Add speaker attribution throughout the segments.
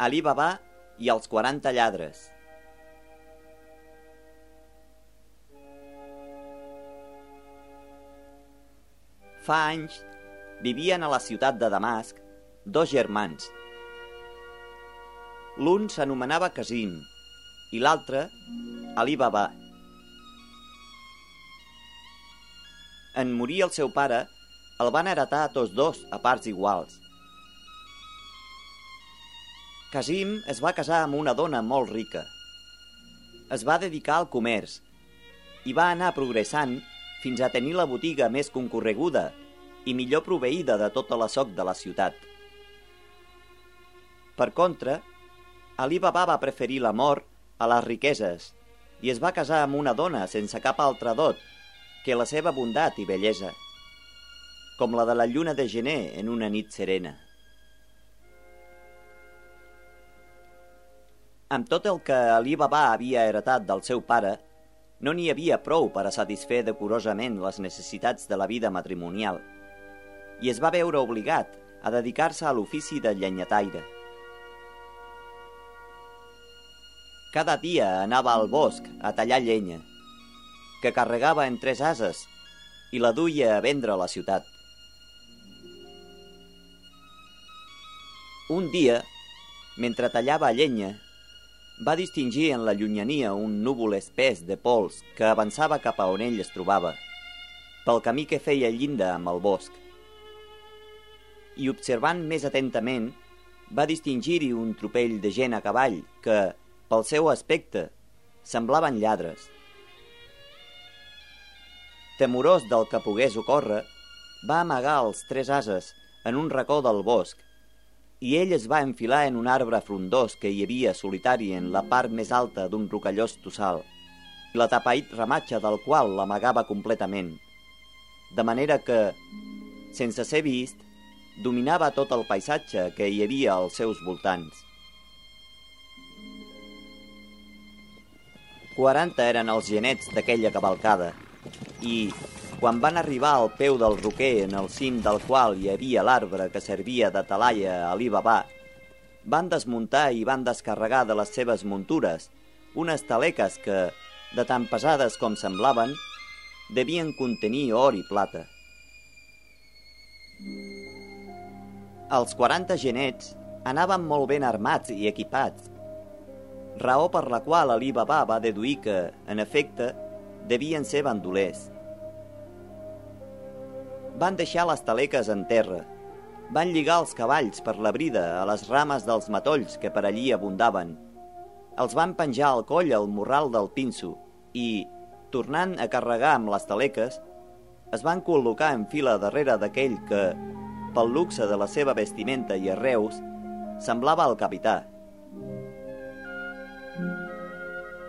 Speaker 1: Ali Baba i els 40 lladres. Fa anys vivien a la ciutat de Damasc dos germans. L'un s'anomenava Casim i l'altre Ali Baba. En morir el seu pare, el van heretar tots dos a parts iguals. Casim es va casar amb una dona molt rica. Es va dedicar al comerç i va anar progressant fins a tenir la botiga més concorreguda i millor proveïda de tota la soc de la ciutat. Per contra, Ali Baba va preferir l'amor a les riqueses i es va casar amb una dona sense cap altre dot que la seva bondat i bellesa, com la de la lluna de gener en una nit serena. Amb tot el que Ali Baba havia heretat del seu pare, no n'hi havia prou per a satisfer decorosament les necessitats de la vida matrimonial i es va veure obligat a dedicar-se a l'ofici de llenyataire. Cada dia anava al bosc a tallar llenya, que carregava en tres ases i la duia a vendre a la ciutat. Un dia, mentre tallava llenya, va distingir en la llunyania un núvol espès de pols que avançava cap a on ell es trobava, pel camí que feia llinda amb el bosc. I observant més atentament, va distingir-hi un tropell de gent a cavall que, pel seu aspecte, semblaven lladres. Temorós del que pogués ocórrer, va amagar els tres ases en un racó del bosc i ell es va enfilar en un arbre frondós que hi havia solitari en la part més alta d'un rocallós tossal, la tapaït ramatge del qual l'amagava completament, de manera que, sense ser vist, dominava tot el paisatge que hi havia als seus voltants. 40 eren els genets d'aquella cavalcada i, quan van arribar al peu del roquer en el cim del qual hi havia l'arbre que servia de talaia a l'Ibabà, van desmuntar i van descarregar de les seves muntures unes taleques que, de tan pesades com semblaven, devien contenir or i plata. Els 40 genets anaven molt ben armats i equipats, raó per la qual Ali Baba va deduir que, en efecte, devien ser bandolers. Van deixar les taleques en terra. Van lligar els cavalls per la brida a les rames dels matolls que per allí abundaven. Els van penjar al coll al morral del pinso i, tornant a carregar amb les taleques, es van col·locar en fila darrere d'aquell que, pel luxe de la seva vestimenta i arreus, semblava el capità.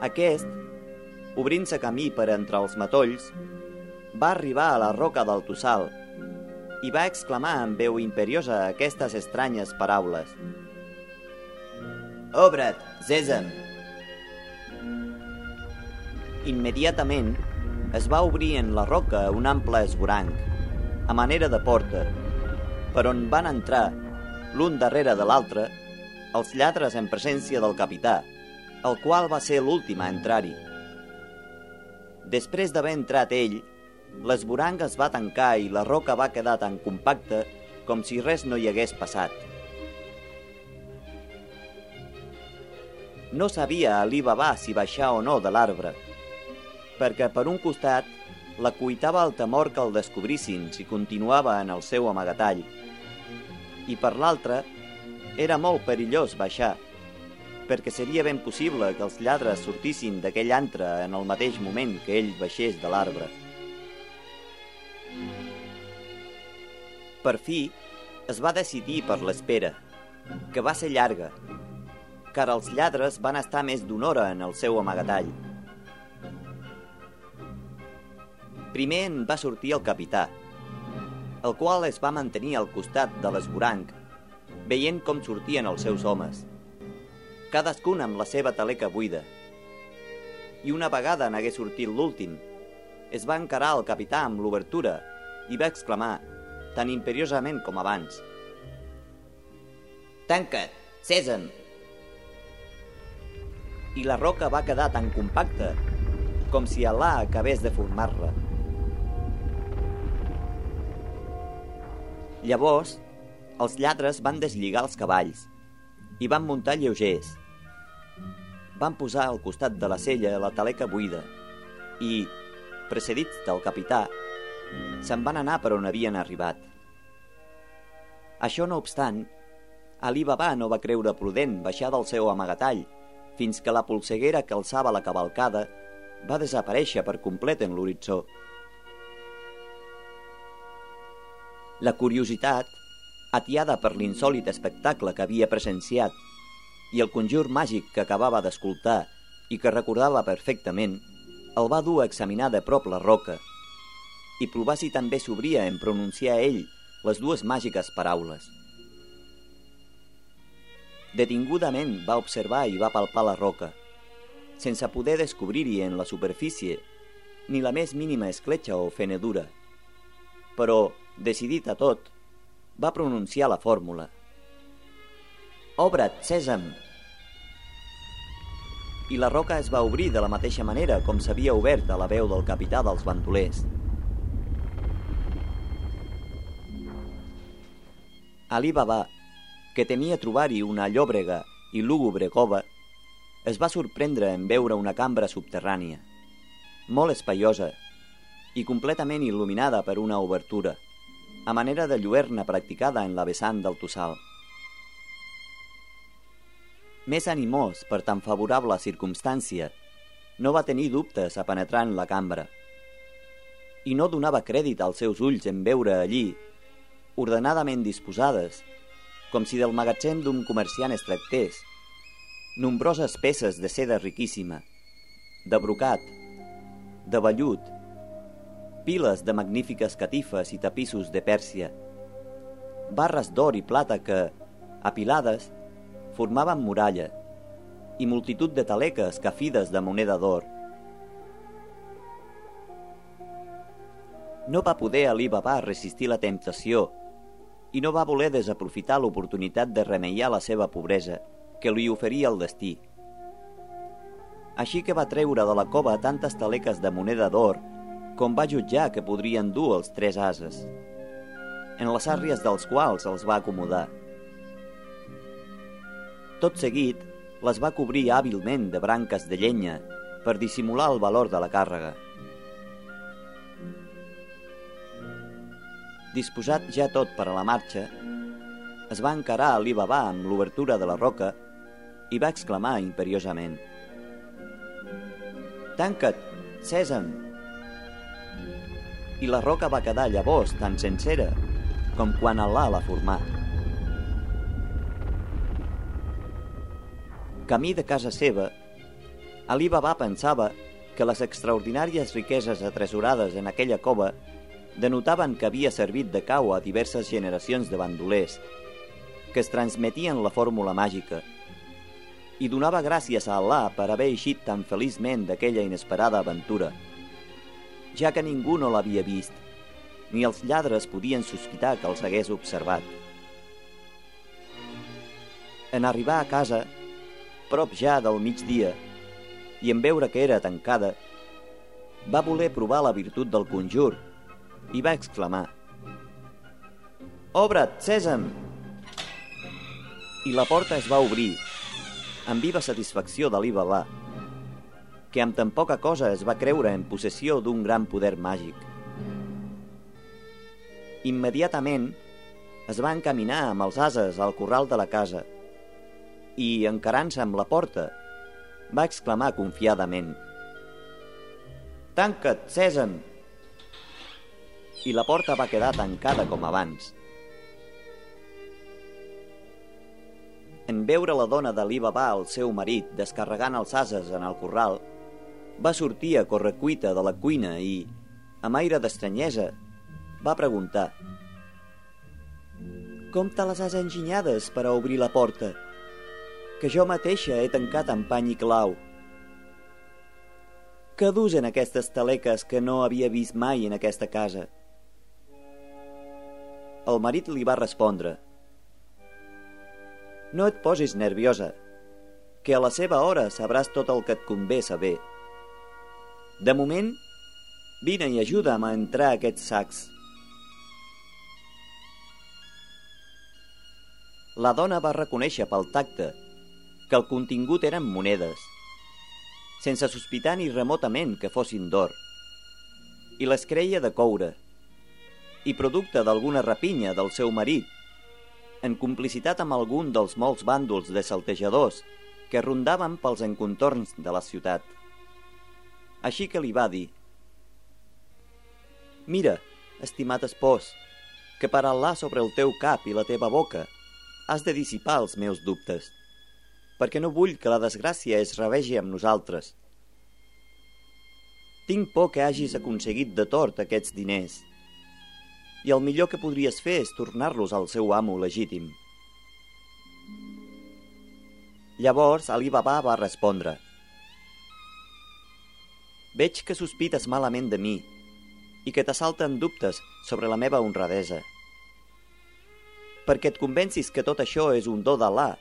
Speaker 1: Aquest, obrint-se camí per entre els matolls, va arribar a la roca del Tossal i va exclamar amb veu imperiosa aquestes estranyes paraules. Obre't, Sèsam! Immediatament es va obrir en la roca un ample esvoranc, a manera de porta, per on van entrar, l'un darrere de l'altre, els lladres en presència del capità, el qual va ser l'últim a entrar-hi. Després d'haver entrat ell, L'esborang es va tancar i la roca va quedar tan compacta com si res no hi hagués passat. No sabia Ali Baba si baixar o no de l'arbre, perquè per un costat la cuitava el temor que el descobrissin si continuava en el seu amagatall, i per l'altre era molt perillós baixar, perquè seria ben possible que els lladres sortissin d'aquell antre en el mateix moment que ell baixés de l'arbre. Per fi, es va decidir per l'espera, que va ser llarga, car els lladres van estar més d'una hora en el seu amagatall. Primer en va sortir el capità, el qual es va mantenir al costat de l'esboranc, veient com sortien els seus homes, cadascun amb la seva taleca buida. I una vegada n'hagué sortit l'últim, es va encarar el capità amb l'obertura i va exclamar tan imperiosament com abans. Tanca't, sèsam, i la roca va quedar tan compacta com si Alà acabés de formar-la. Llavors, els lladres van deslligar els cavalls i van muntar lleugers. Van posar al costat de la sella la taleca buida i, precedits del capità, se'n van anar per on havien arribat. Això no obstant, Ali Baba no va creure prudent baixar del seu amagatall fins que la polseguera que alçava la cavalcada va desaparèixer per complet en l'horitzó. La curiositat, atiada per l'insòlit espectacle que havia presenciat i el conjur màgic que acabava d'escoltar i que recordava perfectament, el va dur a examinar de prop la roca i provar si també s'obria en pronunciar ell les dues màgiques paraules. Detingudament va observar i va palpar la roca, sense poder descobrir-hi en la superfície ni la més mínima escletxa o fenedura. Però, decidit a tot, va pronunciar la fórmula. Obre't, sèsam! I la roca es va obrir de la mateixa manera com s'havia obert a la veu del capità dels bandolers. Ali que temia trobar-hi una llòbrega i lúgubre cova, es va sorprendre en veure una cambra subterrània, molt espaiosa i completament il·luminada per una obertura, a manera de lluerna practicada en la vessant del Tossal. Més animós per tan favorable circumstància, no va tenir dubtes a penetrar en la cambra. I no donava crèdit als seus ulls en veure allí, ordenadament disposades, com si del magatzem d'un comerciant es tractés, nombroses peces de seda riquíssima, de brocat, de vellut, piles de magnífiques catifes i tapissos de Pèrsia, barres d'or i plata que, apilades, formaven muralla i multitud de taleques cafides de moneda d'or. No va poder Ali Baba resistir la temptació i no va voler desaprofitar l'oportunitat de remeiar la seva pobresa que li oferia el destí. Així que va treure de la cova tantes taleques de moneda d'or com va jutjar que podrien dur els tres ases, en les àrries dels quals els va acomodar. Tot seguit, les va cobrir hàbilment de branques de llenya per dissimular el valor de la càrrega. Disposat ja tot per a la marxa, es va encarar a l'Ibabà amb l'obertura de la roca i va exclamar imperiosament «Tanca't, sèsam!» I la roca va quedar llavors tan sencera com quan Alà l'ha format. camí de casa seva, Ali Baba pensava que les extraordinàries riqueses atresorades en aquella cova denotaven que havia servit de cau a diverses generacions de bandolers, que es transmetien la fórmula màgica, i donava gràcies a Allah per haver eixit tan feliçment d'aquella inesperada aventura, ja que ningú no l'havia vist, ni els lladres podien sospitar que els hagués observat. En arribar a casa, prop ja del migdia, i en veure que era tancada, va voler provar la virtut del conjur i va exclamar «Obre't, sèsam!» I la porta es va obrir, amb viva satisfacció de l'Ibalà, que amb tan poca cosa es va creure en possessió d'un gran poder màgic. Immediatament es va encaminar amb els ases al corral de la casa, i, encarant-se amb la porta, va exclamar confiadament «Tanca't, sèsam!» I la porta va quedar tancada com abans. En veure la dona de l'Ibabà, el seu marit, descarregant els ases en el corral, va sortir a correcuita de la cuina i, amb aire d'estranyesa, va preguntar «Com te les has enginyades per a obrir la porta?» que jo mateixa he tancat amb pany i clau. Què dus en aquestes taleques que no havia vist mai en aquesta casa? El marit li va respondre No et posis nerviosa. que a la seva hora sabràs tot el que et convé saber. De moment, vine i ajuda'm a entrar a aquests sacs. La dona va reconèixer pel tacte que el contingut eren monedes, sense sospitar ni remotament que fossin d'or, i les creia de coure, i producte d'alguna rapinya del seu marit, en complicitat amb algun dels molts bàndols de saltejadors que rondaven pels encontorns de la ciutat. Així que li va dir Mira, estimat espòs, que per Allah sobre el teu cap i la teva boca has de dissipar els meus dubtes, perquè no vull que la desgràcia es revegi amb nosaltres. Tinc por que hagis aconseguit de tort aquests diners, i el millor que podries fer és tornar-los al seu amo legítim. Llavors Ali Baba va respondre Veig que sospites malament de mi i que t'assalten dubtes sobre la meva honradesa perquè et convencis que tot això és un do d'Allah.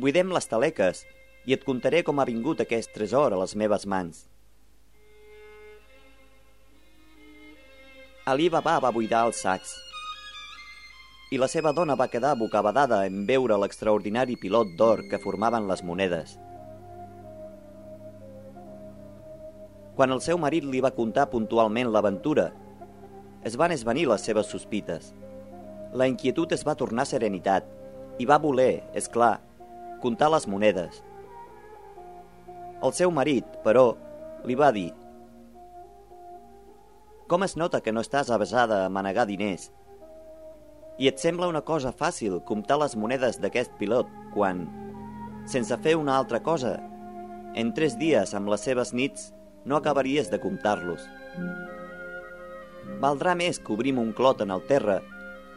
Speaker 1: Buidem les taleques i et contaré com ha vingut aquest tresor a les meves mans. Ali Baba va buidar els sacs i la seva dona va quedar bocabadada en veure l'extraordinari pilot d'or que formaven les monedes. Quan el seu marit li va contar puntualment l'aventura, es van esvenir les seves sospites – la inquietud es va tornar serenitat i va voler, és clar, comptar les monedes. El seu marit, però, li va dir «Com es nota que no estàs avesada a manegar diners? I et sembla una cosa fàcil comptar les monedes d'aquest pilot quan, sense fer una altra cosa, en tres dies amb les seves nits no acabaries de comptar-los. Valdrà més que obrim un clot en el terra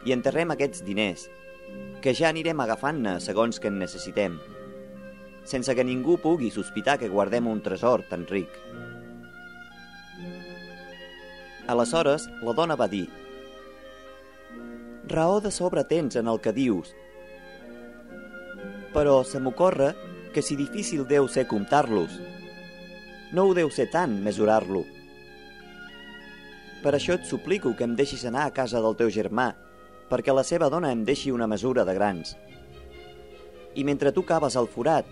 Speaker 1: i enterrem aquests diners, que ja anirem agafant-ne segons que en necessitem, sense que ningú pugui sospitar que guardem un tresor tan ric. Aleshores, la dona va dir Raó de sobre tens en el que dius, però se m'ocorre que si difícil deu ser comptar-los, no ho deu ser tant mesurar-lo. Per això et suplico que em deixis anar a casa del teu germà perquè la seva dona em deixi una mesura de grans. I mentre tu caves el forat,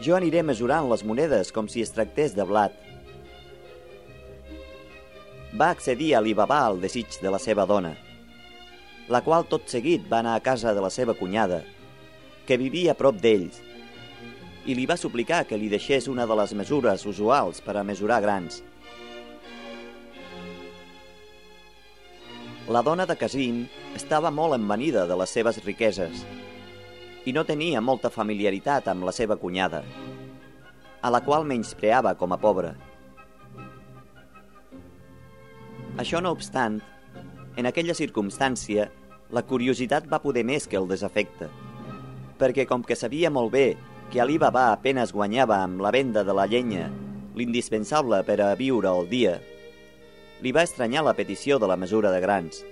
Speaker 1: jo aniré mesurant les monedes com si es tractés de blat. Va accedir a l'Ibabà al desig de la seva dona, la qual tot seguit va anar a casa de la seva cunyada, que vivia a prop d'ells, i li va suplicar que li deixés una de les mesures usuals per a mesurar grans. La dona de Casim estava molt envenida de les seves riqueses i no tenia molta familiaritat amb la seva cunyada, a la qual menyspreava com a pobra. Això no obstant, en aquella circumstància, la curiositat va poder més que el desafecte, perquè com que sabia molt bé que Ali Baba apenes guanyava amb la venda de la llenya l'indispensable per a viure el dia, li va estranyar la petició de la mesura de grans.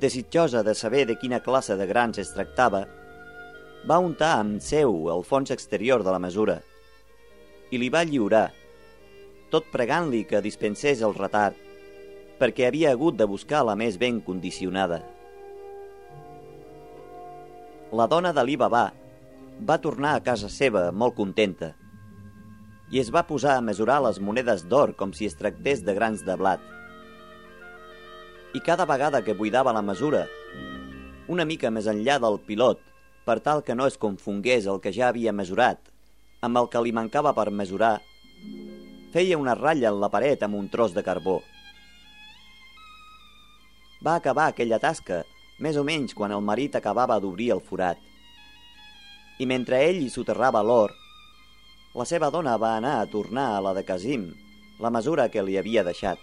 Speaker 1: Desitjosa de saber de quina classe de grans es tractava, va untar amb seu el fons exterior de la mesura i li va lliurar, tot pregant-li que dispensés el retard, perquè havia hagut de buscar la més ben condicionada. La dona d'Ali Babà va tornar a casa seva molt contenta, i es va posar a mesurar les monedes d'or com si es tractés de grans de blat. I cada vegada que buidava la mesura, una mica més enllà del pilot, per tal que no es confongués el que ja havia mesurat amb el que li mancava per mesurar, feia una ratlla en la paret amb un tros de carbó. Va acabar aquella tasca més o menys quan el marit acabava d'obrir el forat. I mentre ell hi soterrava l'or, la seva dona va anar a tornar a la de Casim, la mesura que li havia deixat,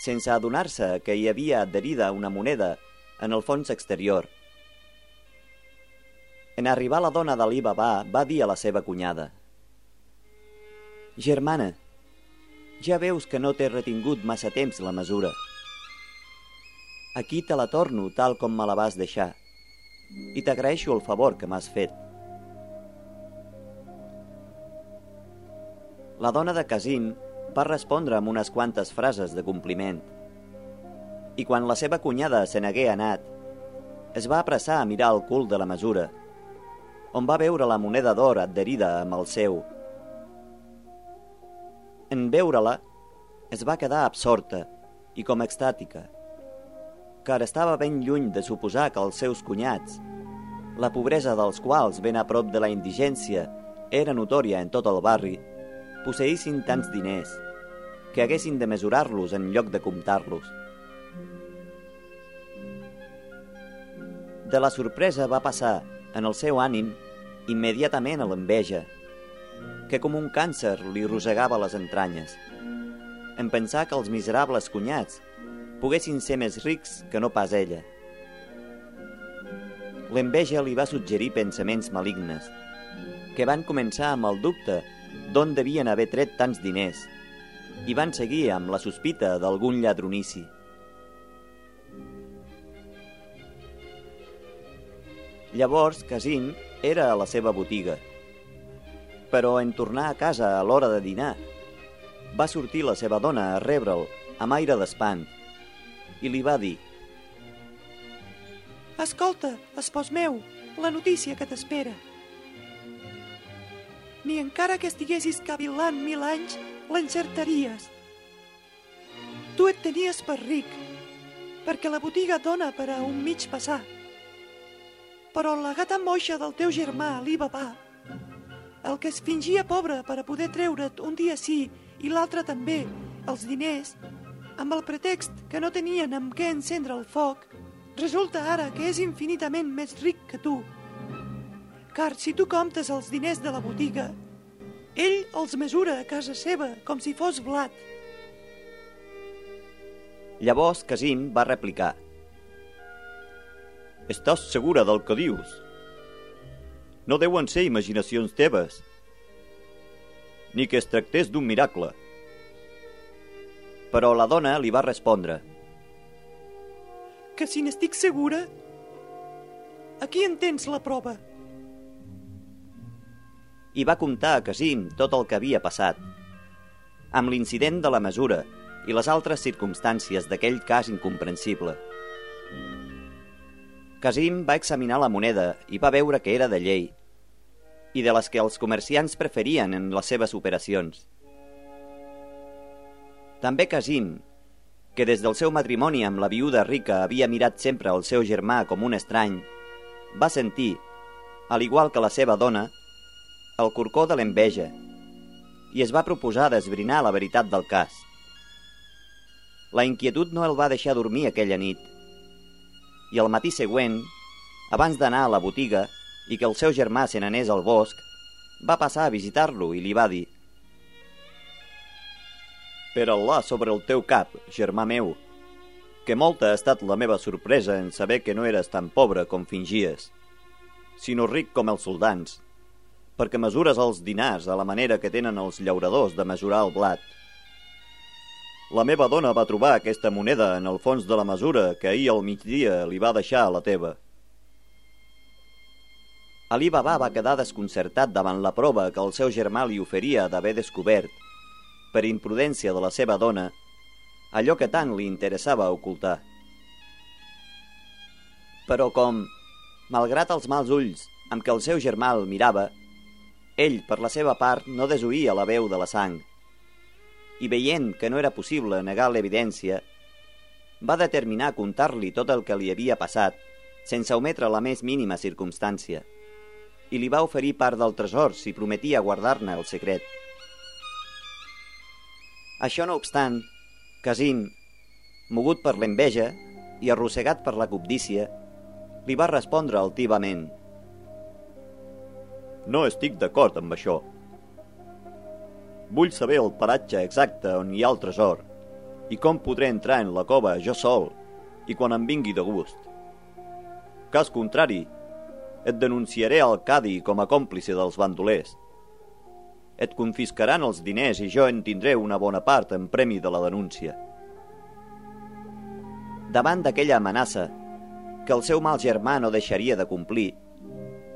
Speaker 1: sense adonar-se que hi havia adherida una moneda en el fons exterior. En arribar la dona d'Ali Baba va dir a la seva cunyada «Germana, ja veus que no t'he retingut massa temps la mesura. Aquí te la torno tal com me la vas deixar i t'agraeixo el favor que m'has fet. La dona de Casim va respondre amb unes quantes frases de compliment i quan la seva cunyada se n'hagué anat, es va apressar a mirar el cul de la mesura, on va veure la moneda d'or adherida amb el seu, en veure-la, es va quedar absorta i com extàtica, car estava ben lluny de suposar que els seus cunyats, la pobresa dels quals ben a prop de la indigència era notòria en tot el barri, posseïssin tants diners que haguessin de mesurar-los en lloc de comptar-los. De la sorpresa va passar, en el seu ànim, immediatament a l'enveja, que com un càncer li rosegava les entranyes, en pensar que els miserables cunyats poguessin ser més rics que no pas ella. L'enveja li va suggerir pensaments malignes, que van començar amb el dubte d'on devien haver tret tants diners i van seguir amb la sospita d'algun lladronici. Llavors, Casim era a la seva botiga. Però en tornar a casa a l'hora de dinar, va sortir la seva dona a rebre'l amb aire d'espant i li va dir
Speaker 2: Escolta, espòs meu, la notícia que t'espera. Ni encara que estiguessis cavilant mil anys, l'encertaries. Tu et tenies per ric, perquè la botiga dona per a un mig passar. Però la gata moixa del teu germà, l'Ibabà, el que es fingia pobre per a poder treure't un dia sí i l'altre també els diners, amb el pretext que no tenien amb què encendre el foc, resulta ara que és infinitament més ric que tu. Car si tu comptes els diners de la botiga, ell els mesura a casa seva com si fos blat.
Speaker 1: Llavors Casim va replicar Estàs segura del que dius? No deuen ser imaginacions teves, ni que es tractés d'un miracle. Però la dona li va respondre
Speaker 2: Que si n'estic segura, aquí en tens la prova.
Speaker 1: I va contar a Casim tot el que havia passat, amb l'incident de la mesura i les altres circumstàncies d'aquell cas incomprensible. Casim va examinar la moneda i va veure que era de llei i de les que els comerciants preferien en les seves operacions. També Casim, que des del seu matrimoni amb la viuda rica havia mirat sempre el seu germà com un estrany, va sentir, al igual que la seva dona, el corcó de l'enveja i es va proposar d'esbrinar la veritat del cas. La inquietud no el va deixar dormir aquella nit i el matí següent, abans d'anar a la botiga i que el seu germà se n'anés al bosc, va passar a visitar-lo i li va dir Per Allah sobre el teu cap, germà meu, que molta ha estat la meva sorpresa en saber que no eres tan pobre com fingies, sinó ric com els soldans, perquè mesures els dinars a la manera que tenen els llauradors de mesurar el blat. La meva dona va trobar aquesta moneda en el fons de la mesura que ahir al migdia li va deixar a la teva. Ali Baba va quedar desconcertat davant la prova que el seu germà li oferia d'haver descobert, per imprudència de la seva dona, allò que tant li interessava ocultar. Però com, malgrat els mals ulls amb què el seu germà el mirava, ell, per la seva part, no desoïa la veu de la sang, i veient que no era possible negar l'evidència, va determinar contar-li tot el que li havia passat, sense ometre la més mínima circumstància, i li va oferir part del tresor si prometia guardar-ne el secret. Això no obstant, Casim, mogut per l'enveja i arrossegat per la cobdícia, li va respondre altivament. No estic d'acord amb això. Vull saber el paratge exacte on hi ha el tresor i com podré entrar en la cova jo sol i quan em vingui de gust. Cas contrari, et denunciaré al cadi com a còmplice dels bandolers. Et confiscaran els diners i jo en tindré una bona part en premi de la denúncia. Davant d'aquella amenaça, que el seu mal germà no deixaria de complir,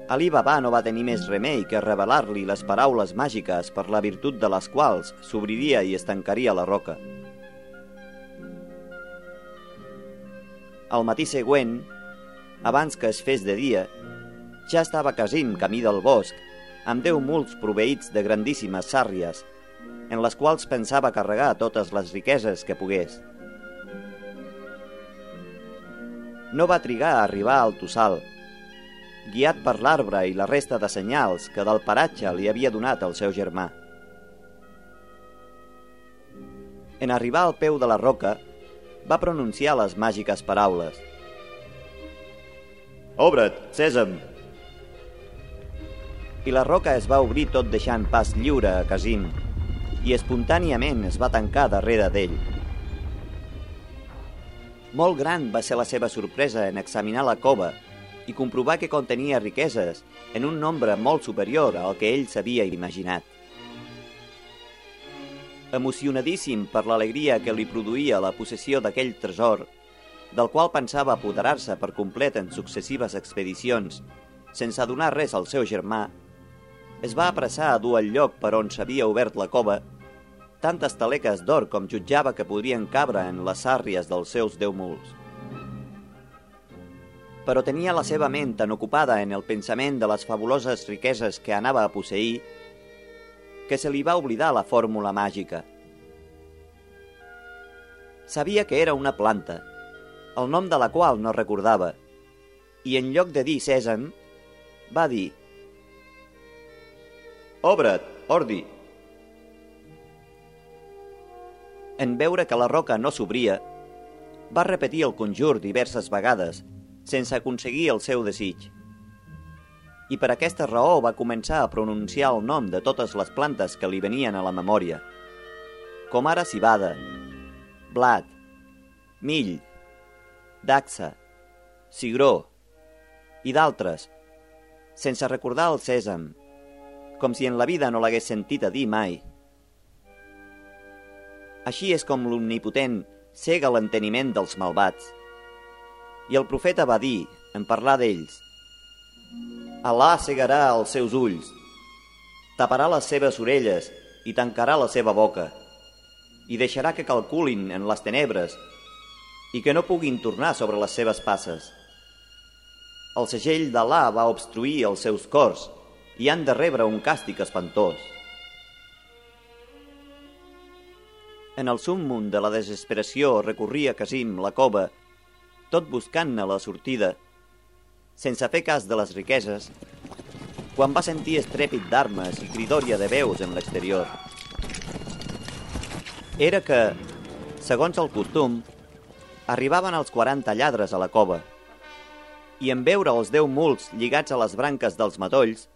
Speaker 1: Ali Baba no va tenir més remei que revelar-li les paraules màgiques per la virtut de les quals s'obriria i es tancaria la roca. Al matí següent, abans que es fes de dia, ja estava casint camí del bosc, amb deu muls proveïts de grandíssimes sàrries, en les quals pensava carregar totes les riqueses que pogués. No va trigar a arribar al Tossal, guiat per l'arbre i la resta de senyals que del paratge li havia donat el seu germà. En arribar al peu de la roca, va pronunciar les màgiques paraules. Obre't, sèsam! I la roca es va obrir tot deixant pas lliure a Casim, i espontàniament es va tancar darrere d'ell. Molt gran va ser la seva sorpresa en examinar la cova i comprovar que contenia riqueses en un nombre molt superior al que ell s'havia imaginat. Emocionadíssim per l'alegria que li produïa la possessió d'aquell tresor, del qual pensava apoderar-se per complet en successives expedicions, sense donar res al seu germà, es va apressar a dur al lloc per on s'havia obert la cova tantes taleques d'or com jutjava que podrien cabre en les sàrries dels seus deu muls però tenia la seva ment tan ocupada en el pensament de les fabuloses riqueses que anava a posseir que se li va oblidar la fórmula màgica. Sabia que era una planta, el nom de la qual no recordava, i en lloc de dir sèsam, va dir Obre't, ordi! En veure que la roca no s'obria, va repetir el conjur diverses vegades sense aconseguir el seu desig. I per aquesta raó va començar a pronunciar el nom de totes les plantes que li venien a la memòria, com ara cibada, blat, mill, daxa, cigró i d'altres, sense recordar el sèsam, com si en la vida no l'hagués sentit a dir mai. Així és com l'omnipotent cega l'enteniment dels malvats i el profeta va dir, en parlar d'ells, Alà cegarà els seus ulls, taparà les seves orelles i tancarà la seva boca, i deixarà que calculin en les tenebres i que no puguin tornar sobre les seves passes. El segell d'Alà va obstruir els seus cors i han de rebre un càstig espantós. En el sum munt de la desesperació recorria Casim la cova tot buscant-ne la sortida, sense fer cas de les riqueses, quan va sentir estrèpit d'armes i cridòria de veus en l'exterior. Era que, segons el costum, arribaven els 40 lladres a la cova i en veure els 10 muls lligats a les branques dels matolls,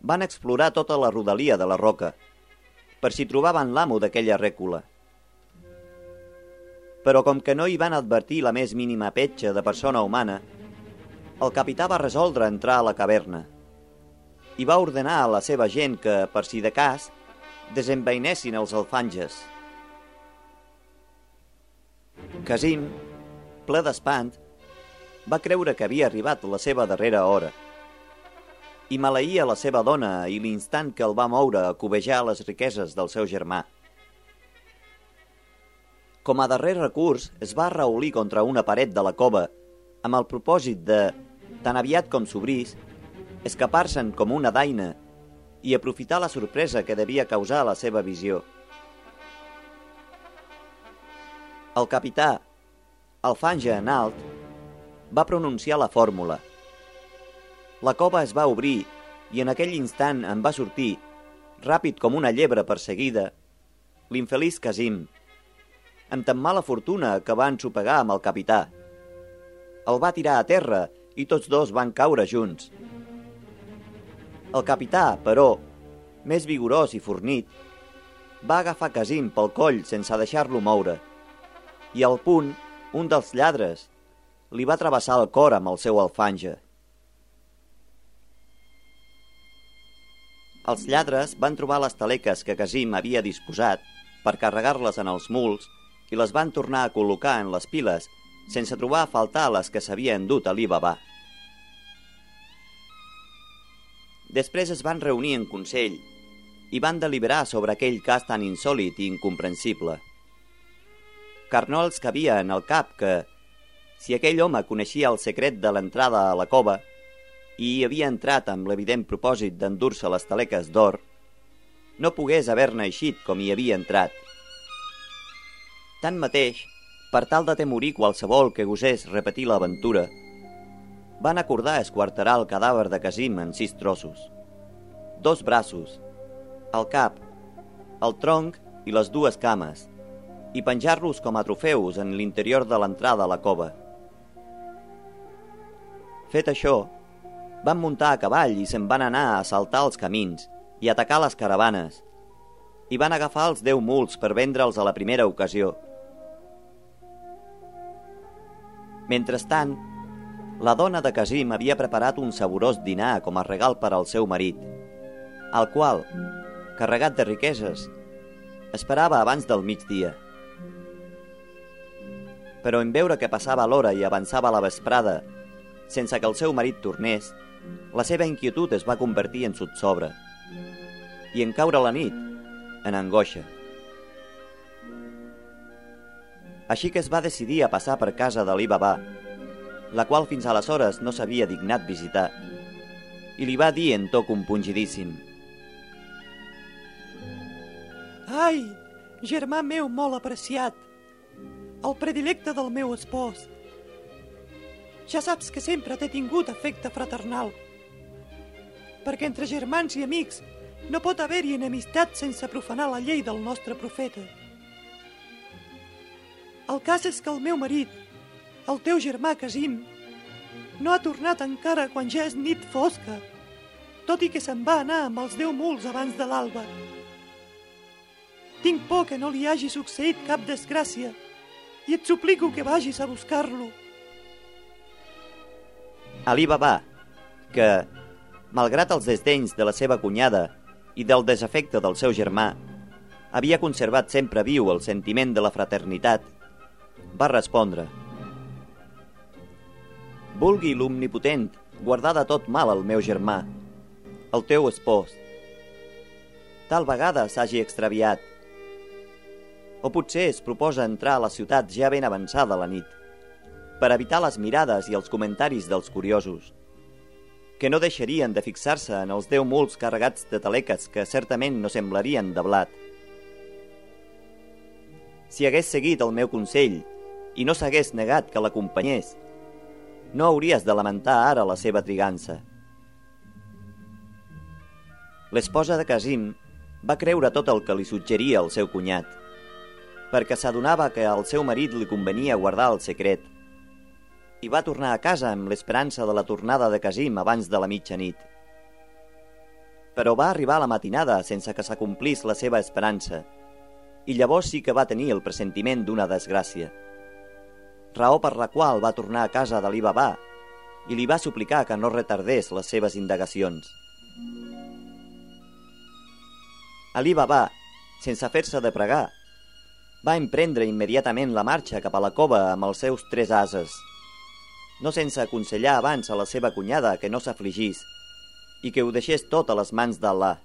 Speaker 1: van explorar tota la rodalia de la roca, per si trobaven l'amo d'aquella rècula però com que no hi van advertir la més mínima petja de persona humana, el capità va resoldre entrar a la caverna i va ordenar a la seva gent que, per si de cas, desenveinessin els alfanges. Casim, ple d'espant, va creure que havia arribat la seva darrera hora i maleïa la seva dona i l'instant que el va moure a cobejar les riqueses del seu germà. Com a darrer recurs, es va reolir contra una paret de la cova amb el propòsit de, tan aviat com s'obrís, escapar-se'n com una daina i aprofitar la sorpresa que devia causar la seva visió. El capità, el fange en alt, va pronunciar la fórmula. La cova es va obrir i en aquell instant en va sortir, ràpid com una llebre perseguida, l'infeliç Casim, amb tan mala fortuna que va ensopegar amb el capità. El va tirar a terra i tots dos van caure junts. El capità, però, més vigorós i fornit, va agafar Casim pel coll sense deixar-lo moure i al punt, un dels lladres li va travessar el cor amb el seu alfanja. Els lladres van trobar les taleques que Casim havia disposat per carregar-les en els muls i les van tornar a col·locar en les piles, sense trobar a faltar les que s'havia endut a l'Ibabà. Després es van reunir en consell i van deliberar sobre aquell cas tan insòlit i incomprensible. Car no els cabia en el cap que, si aquell home coneixia el secret de l'entrada a la cova i hi havia entrat amb l'evident propòsit d'endur-se les taleques d'or, no pogués haver-ne eixit com hi havia entrat. Tanmateix, per tal de temorir qualsevol que gosés repetir l'aventura, van acordar esquarterar el cadàver de Casim en sis trossos. Dos braços, el cap, el tronc i les dues cames, i penjar-los com a trofeus en l'interior de l'entrada a la cova. Fet això, van muntar a cavall i se'n van anar a assaltar els camins i atacar les caravanes, i van agafar els deu muls per vendre'ls a la primera ocasió. Mentrestant, la dona de Casim havia preparat un saborós dinar com a regal per al seu marit, al qual, carregat de riqueses, esperava abans del migdia. Però en veure que passava l'hora i avançava la vesprada, sense que el seu marit tornés, la seva inquietud es va convertir en sotsobre i en caure la nit, en angoixa. Així que es va decidir a passar per casa de l'Ibabà, la qual fins aleshores no s'havia dignat visitar, i li va dir en to compungidíssim –
Speaker 2: Ai, germà meu molt apreciat, el predilecte del meu espòs. Ja saps que sempre t'he tingut afecte fraternal, perquè entre germans i amics no pot haver-hi enemistat sense profanar la llei del nostre profeta. El cas és que el meu marit, el teu germà Casim, no ha tornat encara quan ja és nit fosca, tot i que se'n va anar amb els deu muls abans de l'alba. Tinc por que no li hagi succeït cap desgràcia i et suplico que vagis a buscar-lo.
Speaker 1: Ali Baba, que, malgrat els desdenys de la seva cunyada i del desafecte del seu germà, havia conservat sempre viu el sentiment de la fraternitat, va respondre Vulgui l'omnipotent guardar de tot mal el meu germà, el teu espòs. Tal vegada s'hagi extraviat o potser es proposa entrar a la ciutat ja ben avançada la nit, per evitar les mirades i els comentaris dels curiosos, que no deixarien de fixar-se en els deu muls carregats de taleques que certament no semblarien de blat. Si hagués seguit el meu consell i no s'hagués negat que l'acompanyés, no hauries de lamentar ara la seva trigança. L'esposa de Casim va creure tot el que li suggeria el seu cunyat perquè s'adonava que al seu marit li convenia guardar el secret. I va tornar a casa amb l'esperança de la tornada de Casim abans de la mitjanit. Però va arribar la matinada sense que s'acomplís la seva esperança, i llavors sí que va tenir el pressentiment d'una desgràcia. Raó per la qual va tornar a casa de l'Ibabà i li va suplicar que no retardés les seves indagacions. Ali Baba, sense fer-se de pregar, va emprendre immediatament la marxa cap a la cova amb els seus tres ases, no sense aconsellar abans a la seva cunyada que no s'afligís i que ho deixés tot a les mans d'Allah.